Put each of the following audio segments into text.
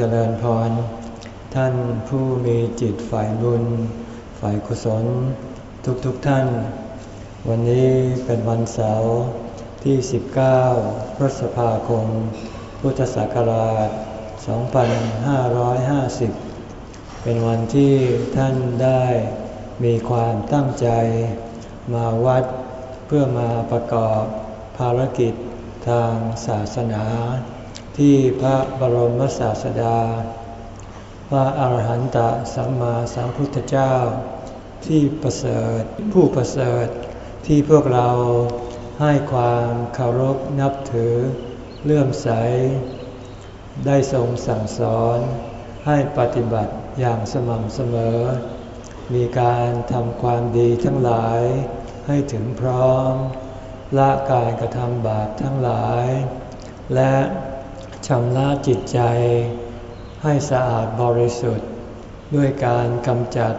เจริญพร ท่านผู้มีจิตฝ่ายบุญ ฝ่ายกุศล ทุกๆทท่าน วันนี้เป็นวันเสาร์ที่ 19 พฤษภาคม พุทธศักราช 2550 เป็นวันที่ท่านได้มีความตั้งใจมาวัดเพื่อมาประกอบภารกิจทางศาสนา ที่พระบรมศาสดา พระอรหันตสัมมาสัมพุทธเจ้า ที่ประเสริฐผู้ประเสริฐที่พวกเราให้ความเคารพนับถือเลื่อมใส ได้ทรงสั่งสอนให้ปฏิบัติอย่างสม่ำเสมอ มีการทำความดีทั้งหลายให้ถึงพร้อม ละการกระทำบาปทั้งหลาย และ ชำระจิตใจให้สะอาดบริสุทธิ์ ด้วยการกำจัด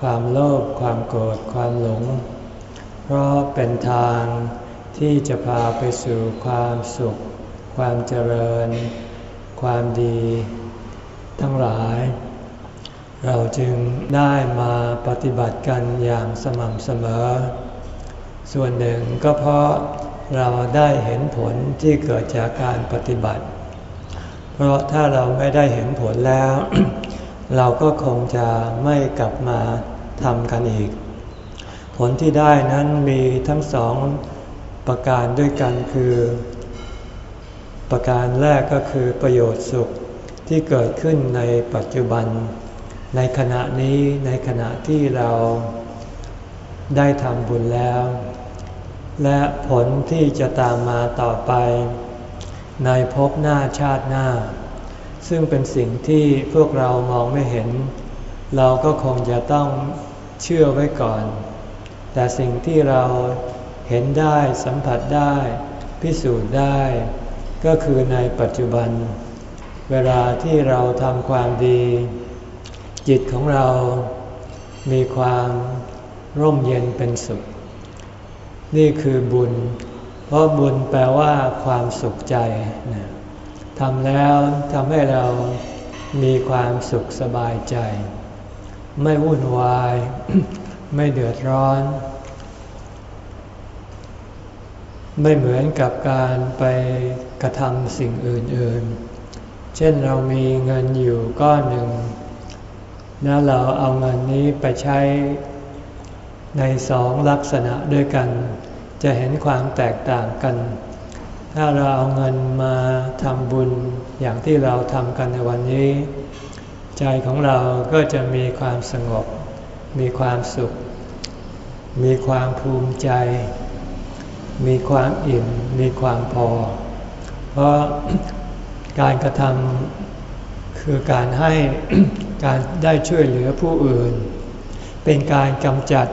ความโลภความโกรธความหลง เพราะเป็นทางที่จะพาไปสู่ความสุข ความเจริญ ความดี ทั้งหลาย เราจึงได้มาปฏิบัติกันอย่างสม่ำเสมอ ส่วนหนึ่งก็เพราะเราได้เห็นผลที่เกิดจากการปฏิบัติ เพราะถ้าเราไม่ได้เห็นผลแล้ว เราก็คงจะไม่กลับมาทำกันอีก ผลที่ได้นั้นมีทั้งสองประการด้วยกันคือ ประการแรกก็คือประโยชน์สุขที่เกิดขึ้นในปัจจุบัน ในขณะนี้ในขณะที่เราได้ทำบุญแล้ว และผลที่จะตามมาต่อไป ในภพหน้าชาติหน้า ซึ่งเป็นสิ่งที่พวกเรามองไม่เห็น เราก็คงจะต้องเชื่อไว้ก่อน แต่สิ่งที่เราเห็นได้สัมผัสได้ พิสูจน์ได้ ก็คือในปัจจุบัน เวลาที่เราทำความดี จิตของเรา มีความร่มเย็นเป็นสุข นี่คือบุญ เพราะบุญแปลว่าความสุขใจทำแล้วทำให้เรามีความสุขสบายใจ ไม่วุ่นวาย ไม่เดือดร้อน ไม่เหมือนกับการไปกระทำสิ่งอื่น ๆ เช่นเรามีเงินอยู่ก้อนหนึ่ง แล้วเราเอาเงินนี้ไปใช้ในสองลักษณะด้วยกัน จะเห็นความแตกต่างกัน ถ้าเราเอาเงินมาทำบุญอย่างที่เราทำกันในวันนี้ ใจของเราก็จะมีความสงบ มีความสุข มีความภูมิใจ มีความอิ่ม มีความพอ เพราะการกระทำคือการให้การได้ช่วยเหลือผู้อื่น เป็นการกำจัด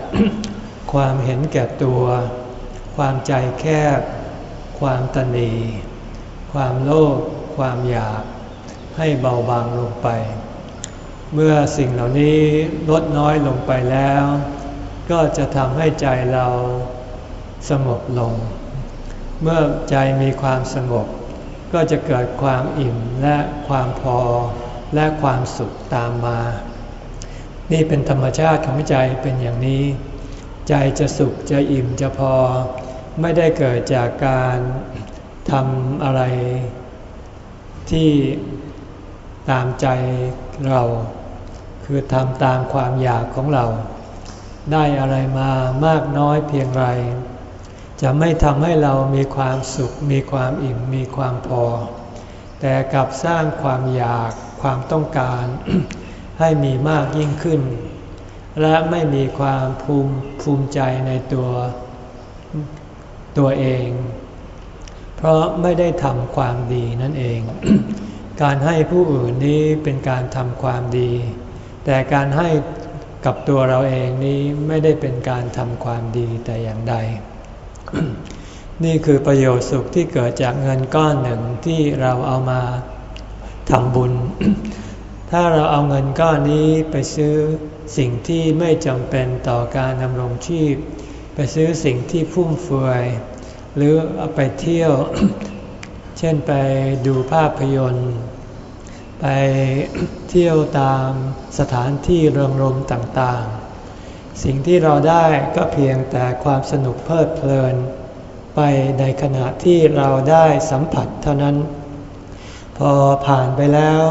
ความเห็นแก่ตัว ความใจแคบ ความตนี ความโลภความอยาก ให้เบาบางลงไป เมื่อสิ่งเหล่านี้ลดน้อยลงไปแล้ว ก็จะทำให้ใจเราสงบลง เมื่อใจมีความสงบ ก็จะเกิดความอิ่มและความพอและความสุขตามมา นี่เป็นธรรมชาติของใจเป็นอย่างนี้ ใจจะสุขจะอิ่มจะพอ ไม่ได้เกิดจากการทำอะไรที่ตามใจเรา คือทำตามความอยากของเรา ได้อะไรมามากน้อยเพียงไร จะไม่ทำให้เรามีความสุข มีความอิ่ม มีความพอ แต่กลับสร้างความอยากความต้องการ ให้มีมากยิ่งขึ้น และไม่มีความภูมิภูมิใจในตัว ตัวเอง เพราะไม่ได้ทำความดีนั่นเอง การให้ผู้อื่นนี้เป็นการทำความดี แต่การให้กับตัวเราเองนี้ไม่ได้เป็นการทำความดีแต่อย่างใด นี่คือประโยชน์สุขที่เกิดจากเงินก้อนหนึ่งที่เราเอามาทำบุญ ถ้าเราเอาเงินก้อนนี้ไปซื้อสิ่งที่ไม่จำเป็นต่อการดำรงชีพ ไปซื้อสิ่งที่ฟุ่มเฟือย หรือเอาไปเที่ยว เช่นไปดูภาพยนตร์ไปไปเที่ยวตามสถานที่เริงรมต่างๆ สิ่งที่เราได้ก็เพียงแต่ความสนุกเพลิดเพลิน ไปในขณะที่เราได้สัมผัสเท่านั้น พอผ่านไปแล้ว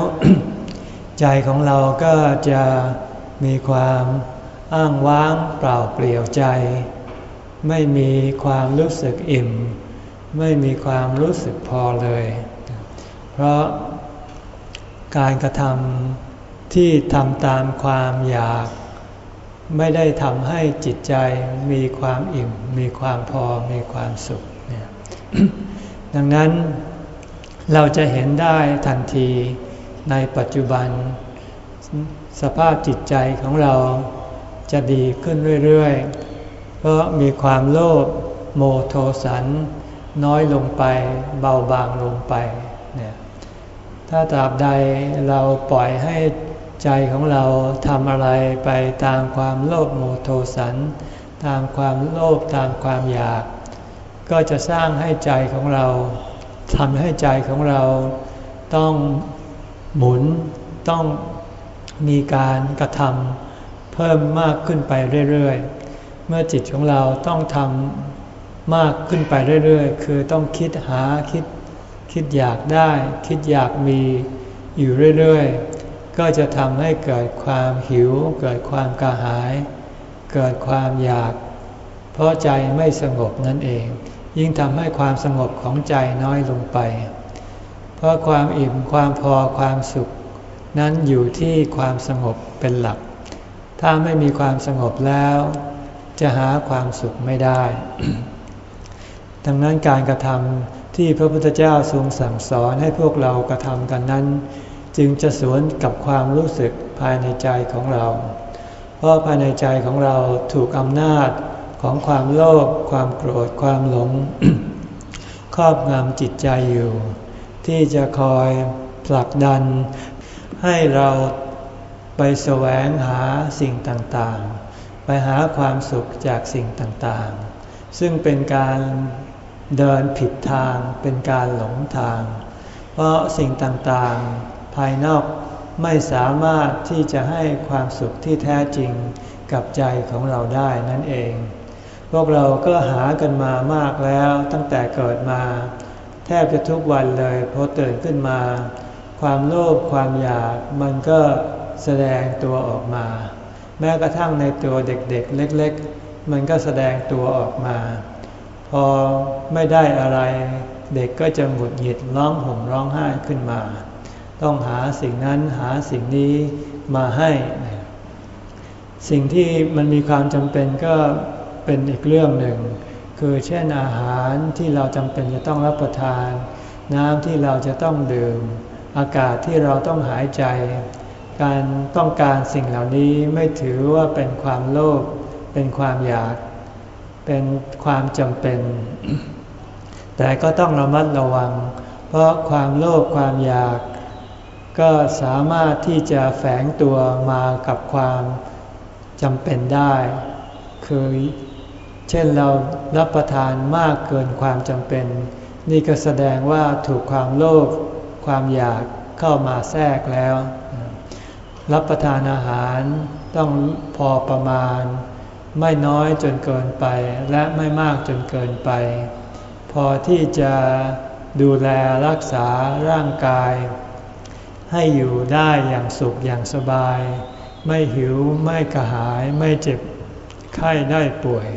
ใจของเราก็จะมีความอ้างว้างเปล่าเปลี่ยวใจ ไม่มีความรู้สึกอิ่ม ไม่มีความรู้สึกพอเลย เพราะการกระทำที่ทำตามความอยาก ไม่ได้ทำให้จิตใจมีความอิ่ม มีความพอมีความสุขเนี่ยดังนั้นเราจะเห็นได้ทันทีในปัจจุบัน สภาพจิตใจของเราจะดีขึ้นเรื่อย ๆ เพราะมีความโลภโมโทสัน น้อยลงไป เบาบางลงไปเนี่ยถ้าตราบใดเราปล่อยให้ใจของเราทำอะไรไปตามความโลภโมโทสัน ตามความโลภตามความอยาก ก็จะสร้างให้ใจของเราทำให้ใจของเราต้องหมุนต้องมีการกระทำเพิ่มมากขึ้นไปเรื่อยๆ เมื่อจิตของเราต้องทำมากขึ้นไปเรื่อยๆ คือต้องคิดหาคิดคิดอยากได้ คิดอยากมีอยู่เรื่อยๆ ก็จะทำให้เกิดความหิว เกิดความกระหาย เกิดความอยาก เพราะใจไม่สงบนั่นเอง ยิ่งทำให้ความสงบของใจน้อยลงไป เพราะความอิ่มความพอความสุข นั้นอยู่ที่ความสงบเป็นหลัก ถ้าไม่มีความสงบแล้ว จะหาความสุขไม่ได้ ดังนั้นการกระทำที่พระพุทธเจ้าทรงสั่งสอนให้พวกเรากระทำกันนั้น จึงจะสวนกับความรู้สึกภายในใจของเรา เพราะภายในใจของเราถูกอำนาจของความโลภความโกรธความหลง ครอบงำจิตใจอยู่ ที่จะคอยผลักดัน ให้เราไปแสวงหาสิ่งต่างๆ ไปหาความสุขจากสิ่งต่างๆ ซึ่งเป็นการเดินผิดทางเป็นการหลงทาง เพราะสิ่งต่างๆ ภายนอกไม่สามารถที่จะให้ความสุขที่แท้จริงกับใจของเราได้นั่นเอง พวกเราก็หากันมามากแล้วตั้งแต่เกิดมา แทบจะทุกวันเลยพอตื่นขึ้นมา ความโลภความอยากมันก็แสดงตัวออกมา แม้กระทั่งในตัวเด็กๆ เล็กๆ มันก็แสดงตัวออกมา พอไม่ได้อะไร เด็กก็จะหงุดหงิดร้องห่มร้องไห้ขึ้นมา ต้องหาสิ่งนั้นหาสิ่งนี้มาให้ สิ่งที่มันมีความจำเป็นก็เป็นอีกเรื่องหนึ่ง คือเช่นอาหารที่เราจำเป็นจะต้องรับประทาน น้ำที่เราจะต้องดื่ม อากาศที่เราต้องหายใจ การต้องการสิ่งเหล่านี้ไม่ถือว่าเป็นความโลภเป็นความอยาก เป็นความจำเป็น แต่ก็ต้องระมัดระวัง เพราะความโลภความอยาก ก็สามารถที่จะแฝงตัวมากับความจำเป็นได้ คือเช่นเรารับประทานมากเกินความจำเป็น นี่ก็แสดงว่าถูกความโลภความอยากเข้ามาแทรกแล้ว รับประทานอาหารต้องพอประมาณ ไม่น้อยจนเกินไปและไม่มากจนเกินไป พอที่จะดูแลรักษาร่างกาย ให้อยู่ได้อย่างสุขอย่างสบาย ไม่หิวไม่กระหายไม่เจ็บไข้ได้ป่วย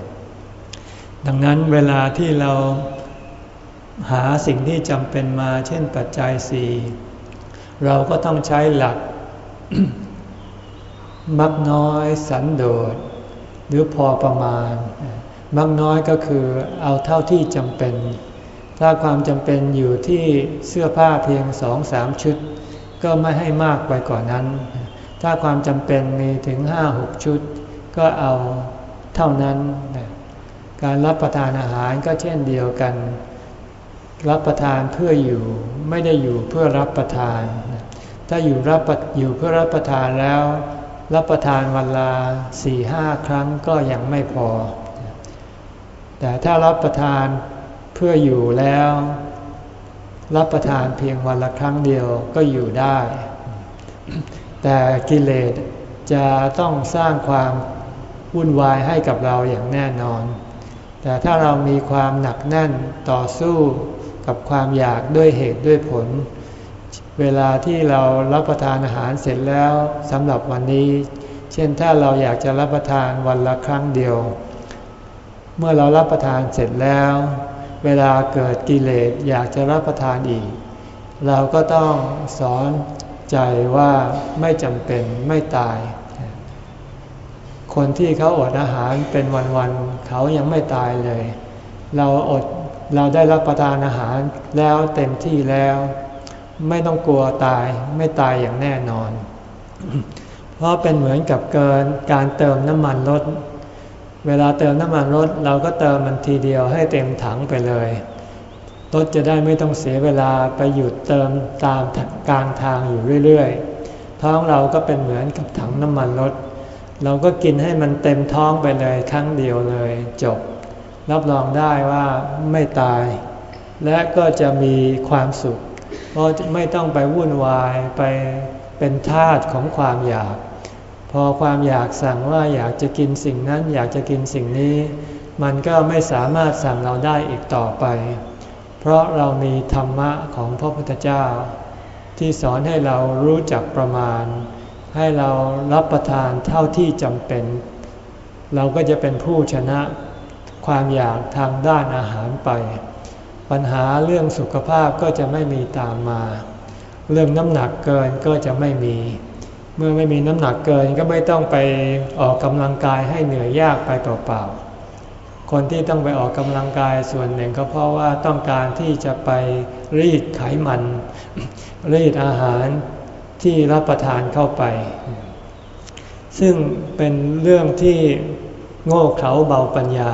ดังนั้นเวลาที่เราหาสิ่งที่จำเป็นมาเช่นปัจจัยสี่เราก็ต้องใช้หลัก มักน้อยสันโดษ หรือพอประมาณมากน้อยก็คือเอาเท่าที่จำเป็น ถ้าความจำเป็นอยู่ที่เสื้อผ้าเพียงสองสามชุด ก็ไม่ให้มากไปกว่านนั้น ถ้าความจำเป็นมีถึงห้าหกชุด ก็เอาเท่านั้น การรับประทานอาหารก็เช่นเดียวกัน รับประทานเพื่ออยู่ไม่ได้อยู่เพื่อรับประทาน ถ้าอยู่รับอยู่เพื่อรับประทานแล้ว รับประทานวันละสี่ห้าครั้งก็ยังไม่พอ แต่ถ้ารับประทานเพื่ออยู่แล้ว รับประทานเพียงวันละครั้งเดียวก็อยู่ได้ แต่กิเลสจะต้องสร้างความวุ่นวายให้กับเราอย่างแน่นอน แต่ถ้าเรามีความหนักแน่นต่อสู้กับความอยากด้วยเหตุด้วยผล เวลาที่เรารับประทานอาหารเสร็จแล้วสำหรับวันนี้ เช่นถ้าเราอยากจะรับประทานวันละครั้งเดียว เมื่อเรารับประทานเสร็จแล้ว เวลาเกิดกิเลสอยากจะรับประทานอีก เราก็ต้องสอนใจว่าไม่จำเป็นไม่ตาย คนที่เขาอดอาหารเป็นวันๆเขายังไม่ตายเลย เราอดเราได้รับประทานอาหารแล้วเต็มที่แล้ว ไม่ต้องกลัวตายไม่ตายอย่างแน่นอน เพราะเป็นเหมือนกับเกินการเติมน้ำมันรถ เวลาเติมน้ำมันรถเราก็เติมมันทีเดียวให้เต็มถังไปเลยรถจะได้ไม่ต้องเสียเวลาไปหยุดเติมตามกลางทางอยู่เรื่อยๆ ท้องเราก็เป็นเหมือนกับถังน้ำมันรถ เราก็กินให้มันเต็มท้องไปเลยครั้งเดียวเลยจบ รับรองได้ว่าไม่ตาย และก็จะมีความสุข ราะไม่ต้องไปวุ่นวายไปเป็นทาสของความอยาก พอความอยากสั่งว่าอยากจะกินสิ่งนั้น อยากจะกินสิ่งนี้ มันก็ไม่สามารถสั่งเราได้อีกต่อไป เพราะเรามีธรรมะของพระพุทธเจ้า ที่สอนให้เรารู้จักประมาณ ให้เรารับประทานเท่าที่จำเป็น เราก็จะเป็นผู้ชนะความอยากทางด้านอาหารไป ปัญหาเรื่องสุขภาพก็จะไม่มีตามมา เรื่องน้ำหนักเกินก็จะไม่มี เมื่อไม่มีน้ำหนักเกินก็ไม่ต้องไปออกกำลังกายให้เหนื่อยยากไปเปล่าๆ คนที่ต้องไปออกกำลังกายส่วนหนึ่งก็เพราะว่าต้องการที่จะไปรีดไขมัน รีดอาหารที่รับประทานเข้าไป ซึ่งเป็นเรื่องที่โง่เขลาเบาปัญญา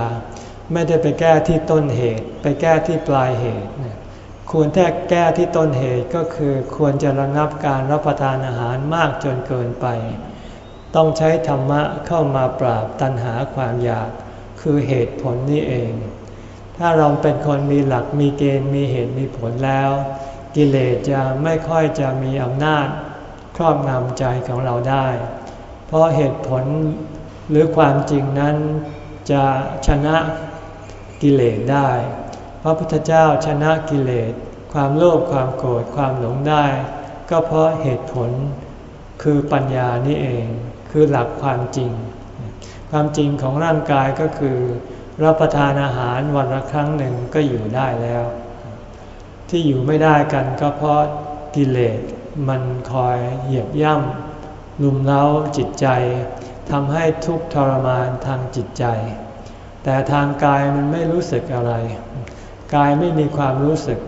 ไม่ได้ไปแก้ที่ต้นเหตุ ไปแก้ที่ปลายเหตุ ควรแท้แก้ที่ต้นเหตุก็คือควรจะระงับการรับประทานอาหารมากจนเกินไป ต้องใช้ธรรมะเข้ามาปราบตัณหาความอยาก คือเหตุผลนี่เอง ถ้าเราเป็นคนมีหลักมีเกณฑ์มีเหตุมีผลแล้ว กิเลสจะไม่ค่อยจะมีอำนาจครอบงำใจของเราได้ เพราะเหตุผลหรือความจริงนั้นจะชนะ กิเลสได้ พระพุทธเจ้าชนะกิเลส ความโลภความโกรธความหลงได้ ก็เพราะเหตุผลคือปัญญานี่เอง คือหลักความจริง ความจริงของร่างกายก็คือ รับประทานอาหารวันละครั้งหนึ่งก็อยู่ได้แล้ว ที่อยู่ไม่ได้กันก็เพราะกิเลสมันคอยเหยียบย่ำลุมเล้าจิตใจทำให้ทุกข์ทรมานทางจิตใจ แต่ทางกายมันไม่รู้สึกอะไร กายไม่มีความรู้สึก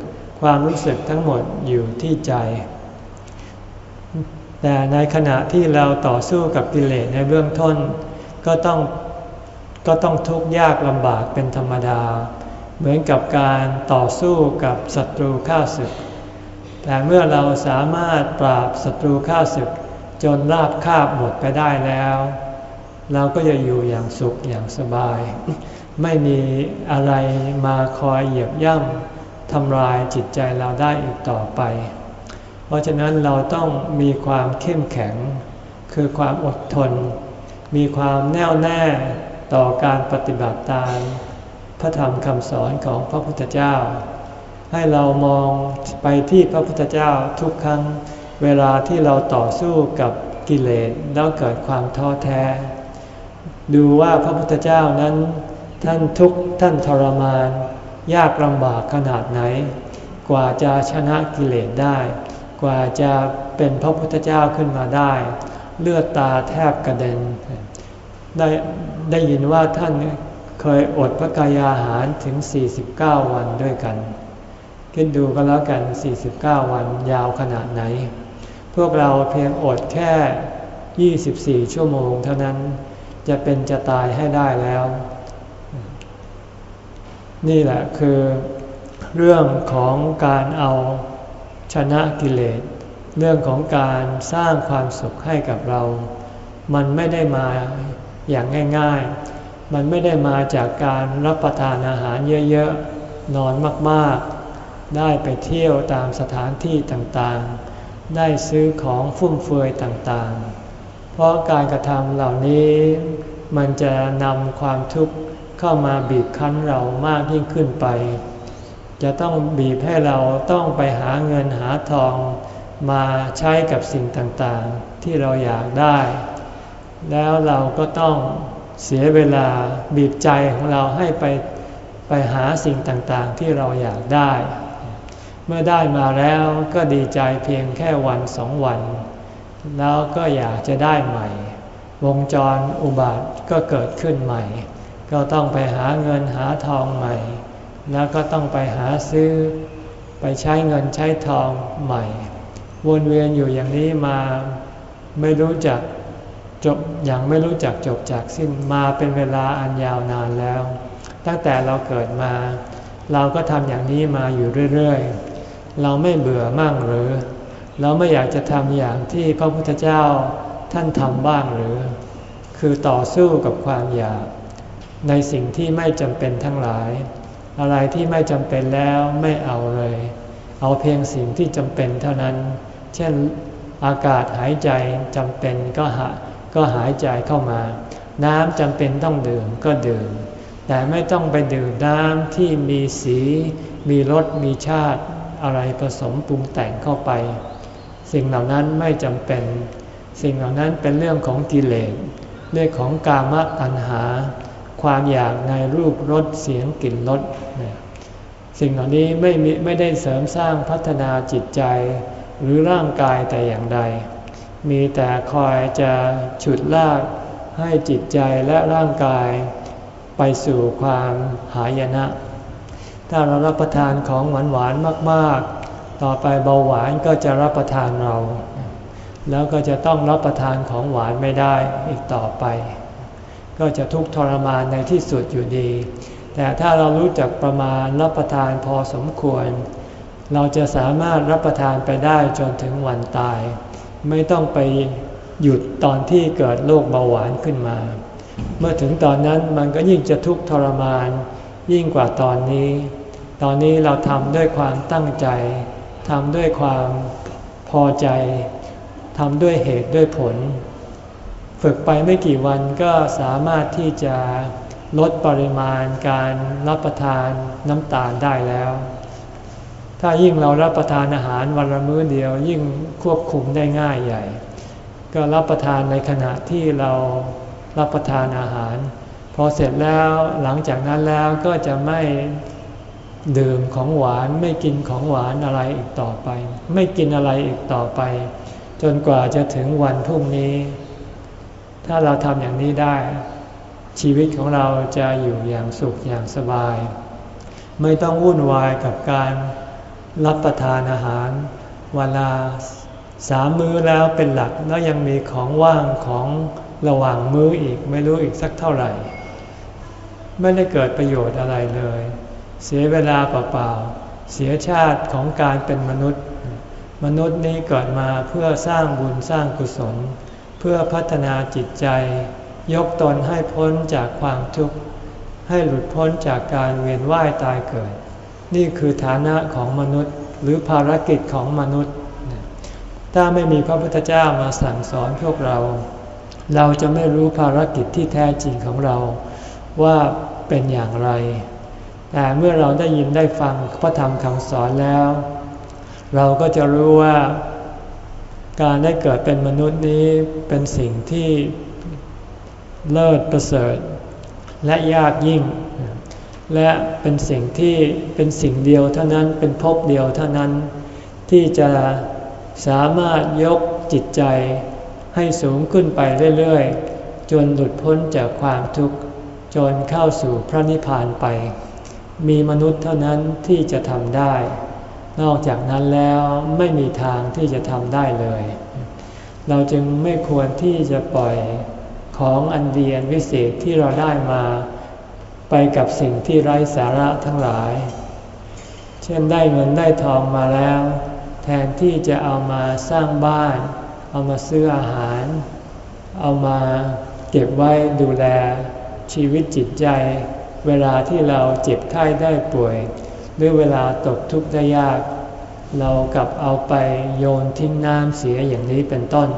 ความรู้สึกทั้งหมดอยู่ที่ใจ แต่ในขณะที่เราต่อสู้กับกิเลสในเบื้องต้น ก็ต้องก็ต้องทุกข์ยากลำบากเป็นธรรมดา เหมือนกับการต่อสู้กับศัตรูข้าศึก แต่เมื่อเราสามารถปราบศัตรูข้าศึกจนราบคาบหมดไปได้แล้ว เราก็จะอยู่อย่างสุขอย่างสบาย ไม่มีอะไรมาคอยเหยียบย่ำทำลายจิตใจเราได้อีกต่อไป เพราะฉะนั้นเราต้องมีความเข้มแข็ง คือความอดทน มีความแน่วแน่ต่อการปฏิบัติตามพระธรรมคำสอนของพระพุทธเจ้า ให้เรามองไปที่พระพุทธเจ้าทุกครั้งเวลาที่เราต่อสู้กับกิเลสแล้วเกิดความท้อแท้ ดูว่าพระพุทธเจ้านั้นท่านทุกท่านทรมาน ยากลำบากขนาดไหน กว่าจะชนะกิเลสได้ กว่าจะเป็นพระพุทธเจ้าขึ้นมาได้ เลือดตาแทบกระเด็น ได้ได้ยินว่าท่านเคยอดพระกายอาหารถึง 49 วันด้วยกัน คิดดูก็แล้วกัน 49 วันยาวขนาดไหน พวกเราเพียงอดแค่ 24 ชั่วโมงเท่านั้น จะเป็นจะตายให้ได้แล้ว นี่แหละคือเรื่องของการเอาชนะกิเลส เรื่องของการสร้างความสุขให้กับเรา มันไม่ได้มาอย่างง่าย ๆ มันไม่ได้มาจากการรับประทานอาหารเยอะๆ นอนมากๆ ได้ไปเที่ยวตามสถานที่ต่างๆ ได้ซื้อของฟุ่มเฟือยต่างๆ เพราะการกระทำเหล่านี้มันจะนำความทุกข์เข้ามาบีบคั้นเรามากยิ่งขึ้นไป จะต้องบีบให้เราต้องไปหาเงินหาทอง มาใช้กับสิ่งต่างๆ ที่เราอยากได้ แล้วเราก็ต้องเสียเวลาบีบใจของเราให้ไปไปหาสิ่งต่างๆ ที่เราอยากได้ เมื่อได้มาแล้วก็ดีใจเพียงแค่วันสองวัน แล้วก็อยากจะได้ใหม่ วงจรอุบัติก็เกิดขึ้นใหม่ ก็ต้องไปหาเงินหาทองใหม่ แล้วก็ต้องไปหาซื้อ ไปใช้เงินใช้ทองใหม่ วนเวียนอยู่อย่างนี้มาไม่รู้จักจบอย่างไม่รู้จักจบจากสิ้นมาเป็นเวลาอันยาวนานแล้ว ตั้งแต่เราเกิดมา เราก็ทำอย่างนี้มาอยู่เรื่อย ๆ เราไม่เบื่อมั่งหรือ เราไม่อยากจะทำอย่างที่พระพุทธเจ้าท่านทำบ้างหรือ คือต่อสู้กับความอยาก ในสิ่งที่ไม่จำเป็นทั้งหลาย อะไรที่ไม่จำเป็นแล้วไม่เอาเลย เอาเพียงสิ่งที่จำเป็นเท่านั้น เช่นอากาศหายใจจำเป็นก็หาก็หายใจเข้ามา น้ำจำเป็นต้องดื่มก็ดื่ม แต่ไม่ต้องไปดื่มน้ำที่มีสี มีรสมีชาติอะไรผสมปรุงแต่งเข้าไป สิ่งเหล่านั้นไม่จำเป็น สิ่งเหล่านั้นเป็นเรื่องของกิเลสเรื่องของกามตัณหา ความอยากในรูปรสเสียงกลิ่นรสสิ่งเหล่านี้ไม่ไม่ได้เสริมสร้างพัฒนาจิตใจหรือร่างกายแต่อย่างใด มีแต่คอยจะฉุดลากให้จิตใจและร่างกายไปสู่ความหายนะ ถ้าเรารับประทานของหวานหวานมาก ต่อไปเบาหวานก็จะรับประทานเรา แล้วก็จะต้องรับประทานของหวานไม่ได้อีกต่อไป ก็จะทุกข์ทรมานในที่สุดอยู่ดี แต่ถ้าเรารู้จักประมาณรับประทานพอสมควร เราจะสามารถรับประทานไปได้จนถึงวันตาย ไม่ต้องไปหยุดตอนที่เกิดโรคเบาหวานขึ้นมา เมื่อถึงตอนนั้นมันก็ยิ่งจะทุกข์ทรมานยิ่งกว่าตอนนี้ ตอนนี้เราทำด้วยความตั้งใจ ทำด้วยความพอใจทำด้วยเหตุด้วยผล ฝึกไปไม่กี่วันก็สามารถที่จะลดปริมาณการรับประทานน้ำตาลได้แล้ว ถ้ายิ่งเรารับประทานอาหารวันละมื้อเดียวยิ่งควบคุมได้ง่ายใหญ่ ก็รับประทานในขณะที่เรารับประทานอาหาร พอเสร็จแล้วหลังจากนั้นแล้วก็จะไม่ ดื่มของหวานไม่กินของหวานอะไรอีกต่อไป ไม่กินอะไรอีกต่อไป จนกว่าจะถึงวันพรุ่งนี้ ถ้าเราทำอย่างนี้ได้ ชีวิตของเราจะอยู่อย่างสุขอย่างสบาย ไม่ต้องวุ่นวายกับการรับประทานอาหารเวลาสามมื้อแล้วเป็นหลักแล้วยังมีของว่างของระหว่างมื้ออีกไม่รู้อีกสักเท่าไหร่ ไม่ได้เกิดประโยชน์อะไรเลย เสียเวลาเปล่าๆ เสียชาติของการเป็นมนุษย์ มนุษย์นี้เกิดมาเพื่อสร้างบุญสร้างกุศล เพื่อพัฒนาจิตใจ ยกตนให้พ้นจากความทุกข์ ให้หลุดพ้นจากการเวียนว่ายตายเกิด นี่คือฐานะของมนุษย์หรือภารกิจของมนุษย์ ถ้าไม่มีพระพุทธเจ้ามาสั่งสอนพวกเรา เราจะไม่รู้ภารกิจที่แท้จริงของเราว่าเป็นอย่างไร แต่เมื่อเราได้ยินได้ฟังพระธรรมคำสอนแล้ว เราก็จะรู้ว่าการได้เกิดเป็นมนุษย์นี้เป็นสิ่งที่เลิศประเสริฐ และยากยิ่ง และเป็นสิ่งที่เป็นสิ่งเดียวเท่านั้นเป็นภพเดียวเท่านั้น ที่จะสามารถยกจิตใจให้สูงขึ้นไปเรื่อยๆ จนหลุดพ้นจากความทุกข์ จนเข้าสู่พระนิพพานไป มีมนุษย์เท่านั้นที่จะทำได้ นอกจากนั้นแล้วไม่มีทางที่จะทำได้เลย เราจึงไม่ควรที่จะปล่อยของอันเดียนวิเศษที่เราได้มา ไปกับสิ่งที่ไร้สาระทั้งหลาย เช่นได้เงินได้ทองมาแล้ว แทนที่จะเอามาสร้างบ้าน เอามาซื้ออาหาร เอามาเก็บไว้ดูแลชีวิตจิตใจ เวลาที่เราเจ็บไข้ได้ป่วย หรือเวลาตกทุกข์ได้ยาก เรากลับเอาไปโยนทิ้งน้ำเสียอย่างนี้เป็นต้น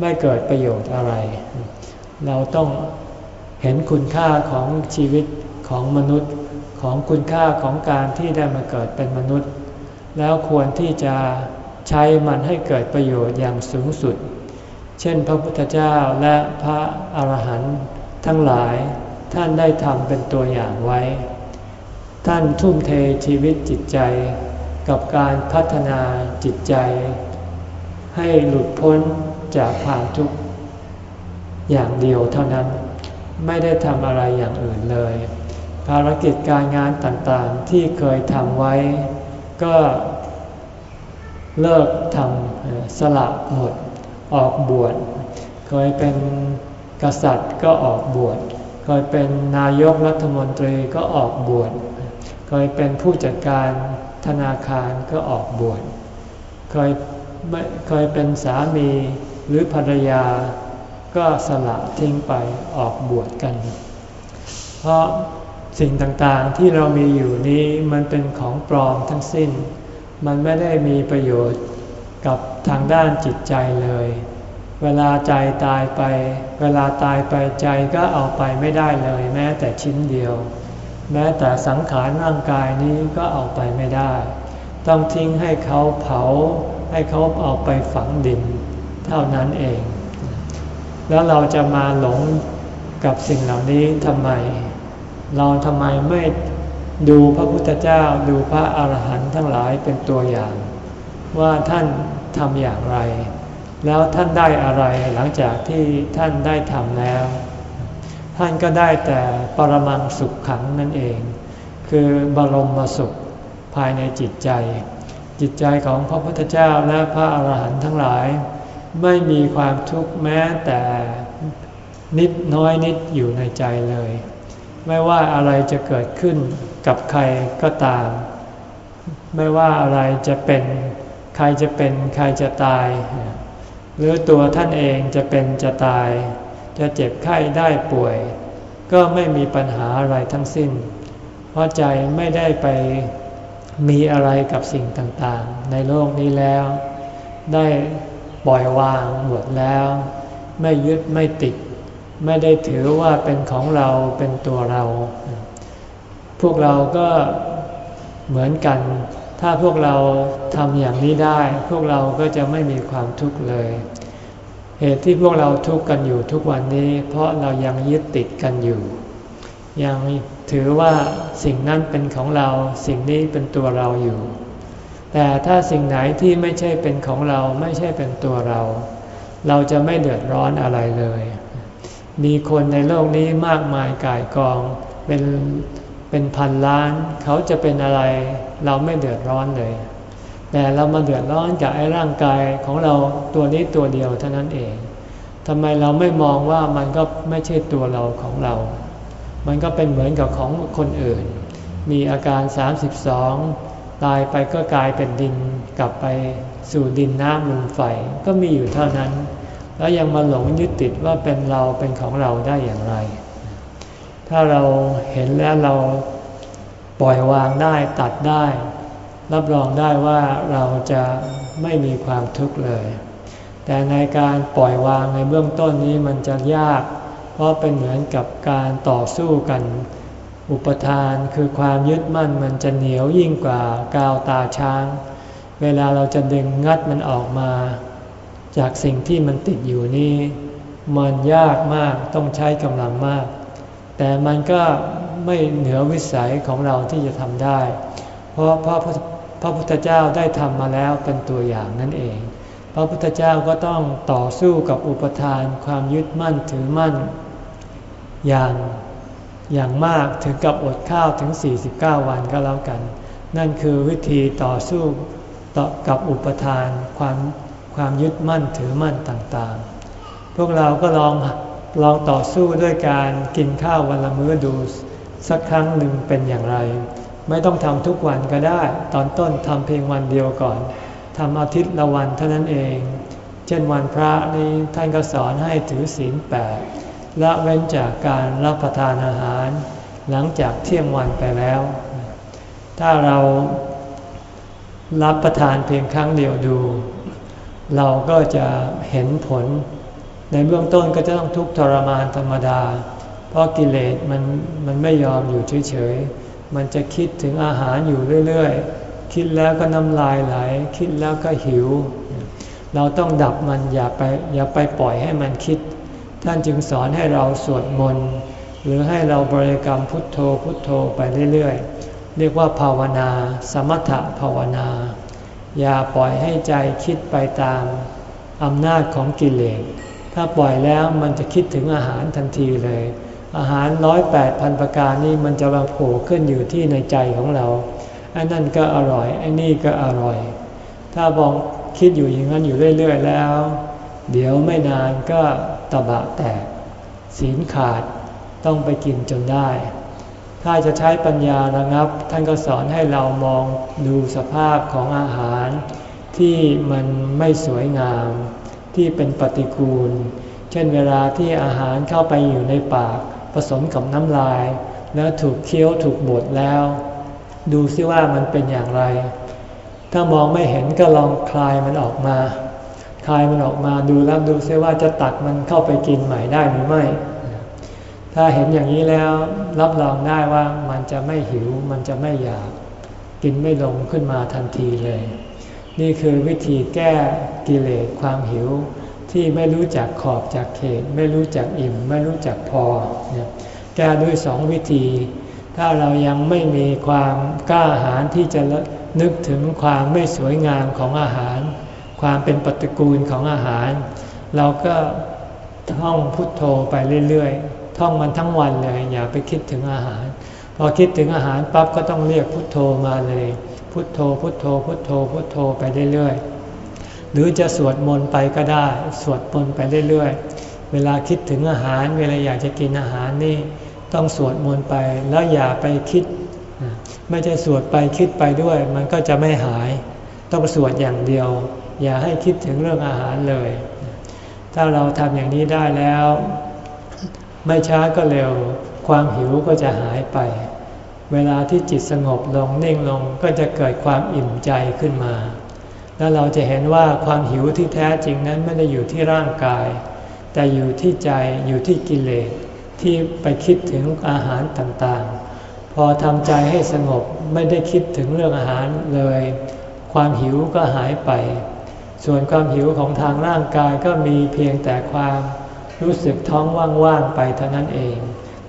ไม่เกิดประโยชน์อะไร เราต้องเห็นคุณค่าของชีวิตของมนุษย์ของคุณค่าของการที่ได้มาเกิดเป็นมนุษย์ แล้วควรที่จะใช้มันให้เกิดประโยชน์อย่างสูงสุด เช่นพระพุทธเจ้าและพระอาหารหันต์ทั้งหลาย ท่านได้ทำเป็นตัวอย่างไว้ ท่านทุ่มเทชีวิตจิตใจ กับการพัฒนาจิตใจ ให้หลุดพ้นจากความทุกข์อย่างเดียวเท่านั้น ไม่ได้ทำอะไรอย่างอื่นเลย ภารกิจการงานต่างๆที่เคยทำไว้ ก็เลิกทำสละหมดออกบวชเคยเป็นกษัตริย์ก็ออกบวช เคยเป็นนายกรัฐมนตรีก็ออกบวช เคยเป็นผู้จัดการธนาคารก็ออกบวช เคยเคยเป็นสามีหรือภรรยาก็สละทิ้งไปออกบวชกัน เพราะสิ่งต่างๆที่เรามีอยู่นี้มันเป็นของปลอมทั้งสิ้น มันไม่ได้มีประโยชน์กับทางด้านจิตใจเลย เวลาใจตายไป เวลาตายไปใจก็เอาไปไม่ได้เลย แม้แต่ชิ้นเดียว แม้แต่สังขารร่างกายนี้ก็เอาไปไม่ได้ ต้องทิ้งให้เขาเผา ให้เขาเอาไปฝังดิน เท่านั้นเอง แล้วเราจะมาหลงกับสิ่งเหล่านี้ทำไม เราทำไมไม่ดูพระพุทธเจ้าดูพระอาหารหันต์ทั้งหลายเป็นตัวอย่าง ว่าท่านทำอย่างไร แล้วท่านได้อะไรหลังจากที่ท่านได้ทำแล้ว ท่านก็ได้แต่ปรมังสุขขังนั่นเอง คือบรมสุขภายในจิตใจ จิตใจของพระพุทธเจ้าและพระอาหารหันต์ทั้งหลาย ไม่มีความทุกข์แม้แต่นิดน้อยนิดอยู่ในใจเลย ไม่ว่าอะไรจะเกิดขึ้นกับใครก็ตาม ไม่ว่าอะไรจะเป็น ใครจะเป็นใครจะตาย หรือตัวท่านเองจะเป็นจะตาย จะเจ็บไข้ได้ป่วย ก็ไม่มีปัญหาอะไรทั้งสิ้น เพราะใจไม่ได้ไปมีอะไรกับสิ่งต่างๆ ในโลกนี้แล้ว ได้ปล่อยวางหมดแล้ว ไม่ยึดไม่ติด ไม่ได้ถือว่าเป็นของเราเป็นตัวเรา พวกเราก็เหมือนกัน ถ้าพวกเราทำอย่างนี้ได้ พวกเราก็จะไม่มีความทุกข์เลย เหตุที่พวกเราทุกข์กันอยู่ทุกวันนี้ เพราะเรายังยึดติดกันอยู่ ยังถือว่าสิ่งนั้นเป็นของเราสิ่งนี้เป็นตัวเราอยู่ แต่ถ้าสิ่งไหนที่ไม่ใช่เป็นของเราไม่ใช่เป็นตัวเรา เราจะไม่เดือดร้อนอะไรเลย มีคนในโลกนี้มากมายกายกองเป็น เป็นพันล้าน เขาจะเป็นอะไรเราไม่เดือดร้อนเลย แต่เรามาเดือดร้อนจากไอ้ร่างกายของเราตัวนี้ตัวเดียวเท่านั้นเองทำไมเราไม่มองว่ามันก็ไม่ใช่ตัวเราของเรา มันก็เป็นเหมือนกับของคนอื่น มีอาการ 32 ตายไปก็กลายเป็นดินกลับไปสู่ดินน้ำลมไฟก็มีอยู่เท่านั้น แล้วยังมาหลงยึดติดว่าเป็นเราเป็นของเราได้อย่างไร ถ้าเราเห็นแล้วเราปล่อยวางได้ตัดได้ รับรองได้ว่าเราจะไม่มีความทุกข์เลย แต่ในการปล่อยวางในเบื้องต้นนี้มันจะยาก เพราะเป็นเหมือนกับการต่อสู้กัน อุปทานคือความยึดมั่นมันจะเหนียวยิ่งกว่ากาวตาช้าง เวลาเราจะดึงงัดมันออกมา จากสิ่งที่มันติดอยู่นี่มันยากมากต้องใช้กำลังมาก แต่มันก็ไม่เหนือวิสัยของเราที่จะทำได้ เพราะพระพระพุทธเจ้าได้ทำมาแล้วเป็นตัวอย่างนั่นเอง พระพุทธเจ้าก็ต้องต่อสู้กับอุปทานความยึดมั่นถือมั่น อย่างอย่างมากถึงกับอดข้าวถึง 49 วันก็แล้วกัน นั่นคือวิธีต่อสู้ต่อกับอุปทานความความยึดมั่นถือมั่นต่างๆ พวกเราก็ลอง ลองต่อสู้ด้วยการกินข้าววันละมื้อดูสักครั้งหนึ่งเป็นอย่างไร ไม่ต้องทำทุกวันก็ได้ ตอนต้นทำเพียงวันเดียวก่อนทำอาทิตย์ละวันเท่านั้นเอง เช่นวันพระนี้ท่านก็สอนให้ถือศีลแปดละเว้นจากการรับประทานอาหาร หลังจากเที่ยงวันไปแล้ว ถ้าเรารับประทานเพียงครั้งเดียวดู เราก็จะเห็นผล ในเบื้องต้นก็จะต้องทุกข์ทรมานธรรมดา เพราะกิเลสมันมันไม่ยอมอยู่เฉยๆ มันจะคิดถึงอาหารอยู่เรื่อยๆ คิดแล้วก็น้ำลายไหล คิดแล้วก็หิว เราต้องดับมันอย่าไปอย่าไปปล่อยให้มันคิด ท่านจึงสอนให้เราสวดมนต์หรือให้เราบริกรรมพุทโธพุทโธไปเรื่อยๆ เรียกว่าภาวนา สมถภาวนา อย่าปล่อยให้ใจคิดไปตามอำนาจของกิเลส ถ้าปล่อยแล้วมันจะคิดถึงอาหารทันทีเลย อาหารร้อยแปดพันประการนี้มันจะมาโผล่ขึ้นอยู่ที่ในใจของเราไอ้นั่นก็อร่อยไอ้นี่ก็อร่อย ถ้ามองคิดอยู่อย่างนั้นอยู่เรื่อยๆแล้ว เดี๋ยวไม่นานก็ตะบะแตกศีลขาดต้องไปกินจนได้ ถ้าจะใช้ปัญญาระงับ ท่านก็สอนให้เรามองดูสภาพของอาหาร ที่มันไม่สวยงาม ที่เป็นปฏิกูล เช่นเวลาที่อาหารเข้าไปอยู่ในปาก ผสมกับน้ำลาย แล้วถูกเคี้ยวถูกบดแล้ว ดูซิว่ามันเป็นอย่างไร ถ้ามองไม่เห็นก็ลองคลายมันออกมา คลายมันออกมาดูแล้วดูซิว่าจะตักมันเข้าไปกินใหม่ได้หรือไม่ ถ้าเห็นอย่างนี้แล้วรับรองได้ว่ามันจะไม่หิวมันจะไม่อยากกินไม่ลงขึ้นมาทันทีเลย นี่คือวิธีแก้ กิเลสความหิวที่ไม่รู้จักขอบจากเขต ไม่รู้จักอิ่ม ไม่รู้จักพอแก้ด้วยสองวิธี ถ้าเรายังไม่มีความกล้าหาญที่จะนึกถึงความไม่สวยงามของอาหาร ความเป็นปฏิกูลของอาหาร เราก็ท่องพุทโธไปเรื่อยๆ ท่องมันทั้งวันเลย อย่าไปคิดถึงอาหาร พอคิดถึงอาหารปั๊บก็ต้องเรียกพุทโธมาเลย พุทโธพุทโธพุทโธพุทโธไปเรื่อยๆ หรือจะสวดมนต์ไปก็ได้ สวดมนต์ไปเรื่อยๆ เวลาคิดถึงอาหาร เวลาอยากจะกินอาหารนี่ต้องสวดมนต์ไปแล้วอย่าไปคิด ไม่ใช่สวดไปคิดไปด้วย มันก็จะไม่หาย ต้องสวดอย่างเดียว อย่าให้คิดถึงเรื่องอาหารเลย ถ้าเราทำอย่างนี้ได้แล้ว ไม่ช้าก็เร็ว ความหิวก็จะหายไป เวลาที่จิตสงบลงนิ่งลงก็จะเกิดความอิ่มใจขึ้นมา แล้วเราจะเห็นว่าความหิวที่แท้จริงนั้นไม่ได้อยู่ที่ร่างกาย แต่อยู่ที่ใจอยู่ที่กิเลสที่ไปคิดถึงอาหารต่างๆ พอทำใจให้สงบไม่ได้คิดถึงเรื่องอาหารเลย ความหิวก็หายไป ส่วนความหิวของทางร่างกายก็มีเพียงแต่ความรู้สึกท้องว่างๆไปเท่านั้นเอง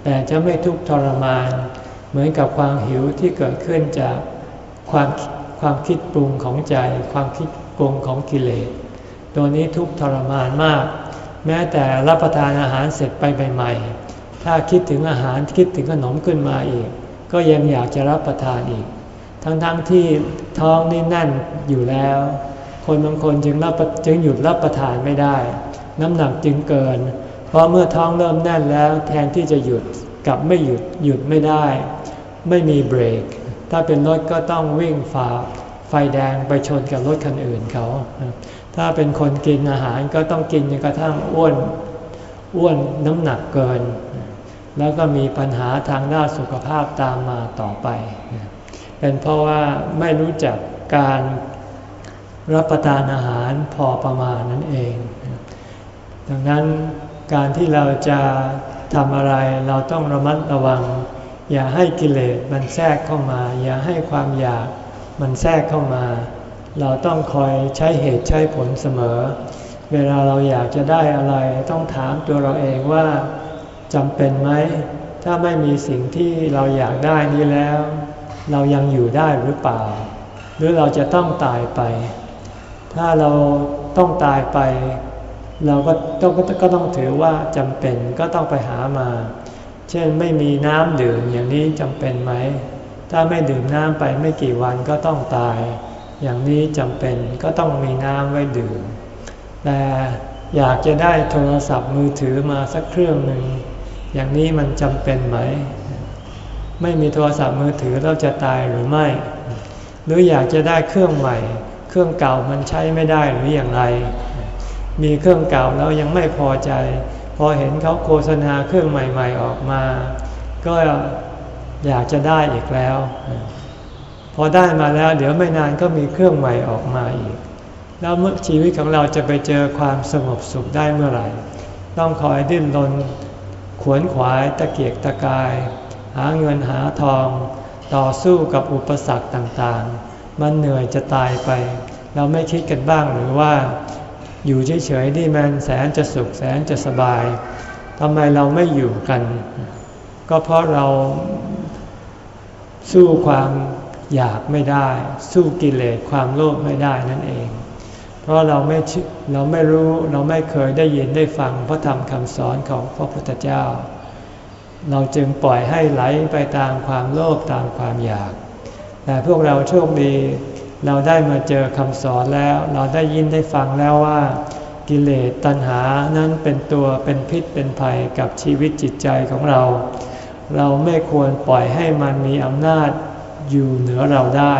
แต่จะไม่ทุกข์ทรมาน เหมือนกับความหิวที่เกิดขึ้นจากความ ความคิดปรุงของใจ ความคิดปรุงของกิเลส ตัวนี้ทุกทรมานมาก แม้แต่รับประทานอาหารเสร็จไปใหม่ๆ ถ้าคิดถึงอาหารคิดถึงขนมขึ้นมาอีก ก็ยังอยากจะรับประทานอีก ทั้งๆทที่ท้องนี่แน่นอยู่แล้ว คนบางคนจึงรับจึงหยุดรับประทานไม่ได้ น้ำหนักจึงเกิน เพราะเมื่อท้องเริ่มแน่นแล้ว แทนที่จะหยุดกลับไม่หยุดหยุดไม่ได้ ไม่มีเบรก ถ้าเป็นรถก็ต้องวิ่งฝ่าไฟแดงไปชนกับรถคันอื่นเขา ถ้าเป็นคนกินอาหารก็ต้องกินจนกระทั่งอ้วนอ้วนน้ำหนักเกิน แล้วก็มีปัญหาทางด้านสุขภาพตามมาต่อไป เป็นเพราะว่าไม่รู้จักการรับประทานอาหารพอประมาณนั่นเอง ดังนั้นการที่เราจะทำอะไรเราต้องระมัดระวัง อย่าให้กิเลสมันแทรกเข้ามา อย่าให้ความอยากมันแทรกเข้ามา เราต้องคอยใช้เหตุใช้ผลเสมอ เวลาเราอยากจะได้อะไร ต้องถามตัวเราเองว่าจำเป็นไหม ถ้าไม่มีสิ่งที่เราอยากได้นี้แล้ว เรายังอยู่ได้หรือเปล่า หรือเราจะต้องตายไป ถ้าเราต้องตายไป เราก็ต้องก็ต้องถือว่าจำเป็นก็ต้องไปหามา เช่นไม่มีน้ำดื่มอย่างนี้จำเป็นไหม ถ้าไม่ดื่มน้ำไปไม่กี่วันก็ต้องตาย อย่างนี้จำเป็นก็ต้องมีน้ำไว้ดื่ม แต่อยากจะได้โทรศัพท์มือถือมาสักเครื่องหนึ่ง อย่างนี้มันจำเป็นไหม ไม่มีโทรศัพท์มือถือเราจะตายหรือไม่ หรืออยากจะได้เครื่องใหม่ เครื่องเก่ามันใช้ไม่ได้หรืออย่างไร มีเครื่องเก่าแล้วยังไม่พอใจ พอเห็นเขาโฆษณาเครื่องใหม่ ๆออกมา ก็อยากจะได้อีกแล้ว พอได้มาแล้ว เดี๋ยวไม่นานก็มีเครื่องใหม่ออกมาอีก แล้วเมื่อชีวิตของเราจะไปเจอความสงบสุขได้เมื่อไหร่ ต้องคอยดิ้นรนขวนขวายตะเกียกตะกาย หาเงินหาทอง ต่อสู้กับอุปสรรคต่างๆ มันเหนื่อยจะตายไป เราไม่คิดกันบ้างหรือว่า อยู่เฉยๆนี่มันแสนจะสุขแสนจะสบายทำไมเราไม่อยู่กัน ก็เพราะเราสู้ความอยากไม่ได้ สู้กิเลสความโลภไม่ได้นั่นเอง เพราะเราไม่เราไม่รู้เราไม่เคยได้ยินได้ฟังพระธรรมคำสอนของพระพุทธเจ้า เราจึงปล่อยให้ไหลไปตามความโลภตามความอยาก แต่พวกเราโชคดี เราได้มาเจอคำสอนแล้ว เราได้ยินได้ฟังแล้วว่า กิเลสตัณหานั้นเป็นตัวเป็นพิษเป็นภัยกับชีวิตจิตใจของเรา เราไม่ควรปล่อยให้มันมีอำนาจอยู่เหนือเราได้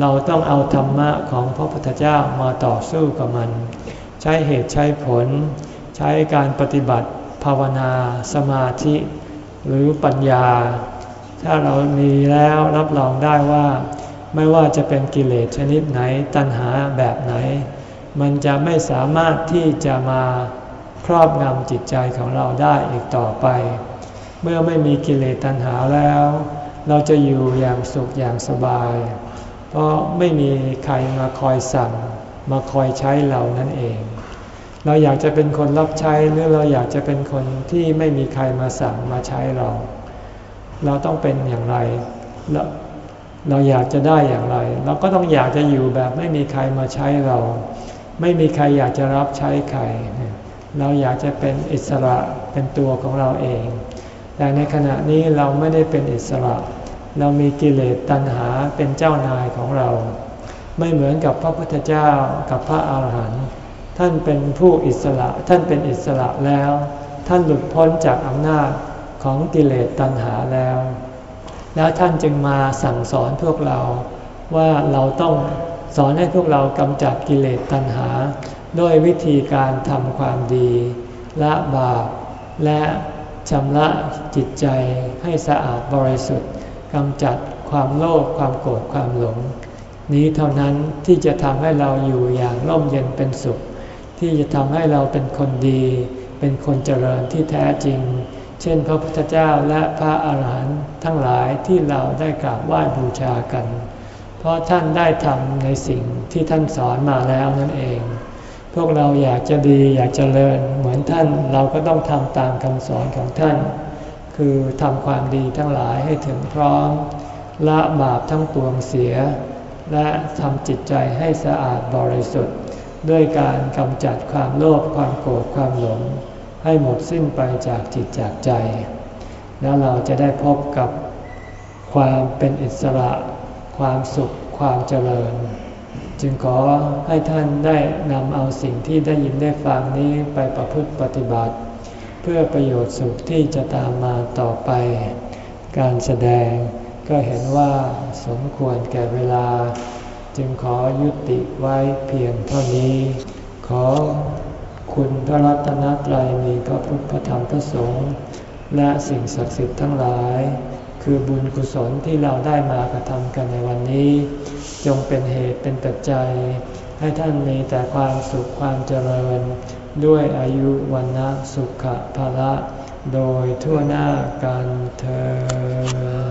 เราต้องเอาธรรมะของพระพุทธเจ้ามาต่อสู้กับมัน ใช้เหตุใช้ผล ใช้การปฏิบัติ ภาวนา สมาธิ หรือปัญญา ถ้าเรามีแล้วรับรองได้ว่า ไม่ว่าจะเป็นกิเลสชนิดไหนตัณหาแบบไหน มันจะไม่สามารถที่จะมาครอบงำจิตใจของเราได้อีกต่อไป เมื่อไม่มีกิเลสตัณหาแล้ว เราจะอยู่อย่างสุขอย่างสบาย เพราะไม่มีใครมาคอยสั่ง มาคอยใช้เรานั่นเอง เราอยากจะเป็นคนรับใช้หรือเราอยากจะเป็นคนที่ไม่มีใครมาสั่งมาใช้เรา เราต้องเป็นอย่างไร เราอยากจะได้อย่างไร เราก็ต้องอยากจะอยู่แบบไม่มีใครมาใช้เรา ไม่มีใครอยากจะรับใช้ใคร เราอยากจะเป็นอิสระเป็นตัวของเราเอง แต่ในขณะนี้เราไม่ได้เป็นอิสระ เรามีกิเลสตัณหาเป็นเจ้านายของเรา ไม่เหมือนกับพระพุทธเจ้ากับพระอาหารหันต์ท่านเป็นผู้อิสระท่านเป็นอิสระแล้ว ท่านหลุดพ้นจากอำนาจของกิเลสตัณหาแล้ว แล้วท่านจึงมาสั่งสอนพวกเรา ว่าเราต้องสอนให้พวกเรากำจัดกิเลสตัณหา ด้วยวิธีการทำความดีละบาปและชำระจิตใจให้สะอาดบริสุทธิ์กำจัดความโลภความโกรธความหลง นี้เท่านั้นที่จะทำให้เราอยู่อย่างร่มเย็นเป็นสุข ที่จะทำให้เราเป็นคนดี เป็นคนเจริญที่แท้จริง เช่นพระพุทธเจ้าและพระอาหารหันต์ทั้งหลายที่เราได้กราบไหว้บูชากัน เพราะท่านได้ทำในสิ่งที่ท่านสอนมาแล้วนั่นเอง พวกเราอยากจะดีอยากจเจริญเหมือนท่านเราก็ต้องทำตามคำสอนของท่าน คือทำความดีทั้งหลายให้ถึงพร้อม ละบาปทั้งปวงเสีย และทำจิตใจให้สะอาดบริสุทธิ์ ด้วยการกำจัดความโลภความโกรธความหลง ให้หมดสิ้นไปจากจิตจากใจ แล้วเราจะได้พบกับความเป็นอิสระ ความสุข ความเจริญ จึงขอให้ท่านได้นำเอาสิ่งที่ได้ยินได้ฟังนี้ไปประพฤติปฏิบัติ เพื่อประโยชน์สุขที่จะตามมาต่อไป การแสดงก็เห็นว่าสมควรแก่เวลา จึงขอยุติไว้เพียงเท่านี้ ขอ คุณพระรัตนตรัยมีพระพุทธพระธรรมพระสงฆ์และสิ่งศักดิ์สิทธิ์ทั้งหลาย คือบุญกุศลที่เราได้มากระทำกันในวันนี้ จงเป็นเหตุเป็นปัจจัย ให้ท่านมีแต่ความสุขความเจริญ ด้วยอายุวันนะสุขภะละ โดยทั่วหน้ากันเธอ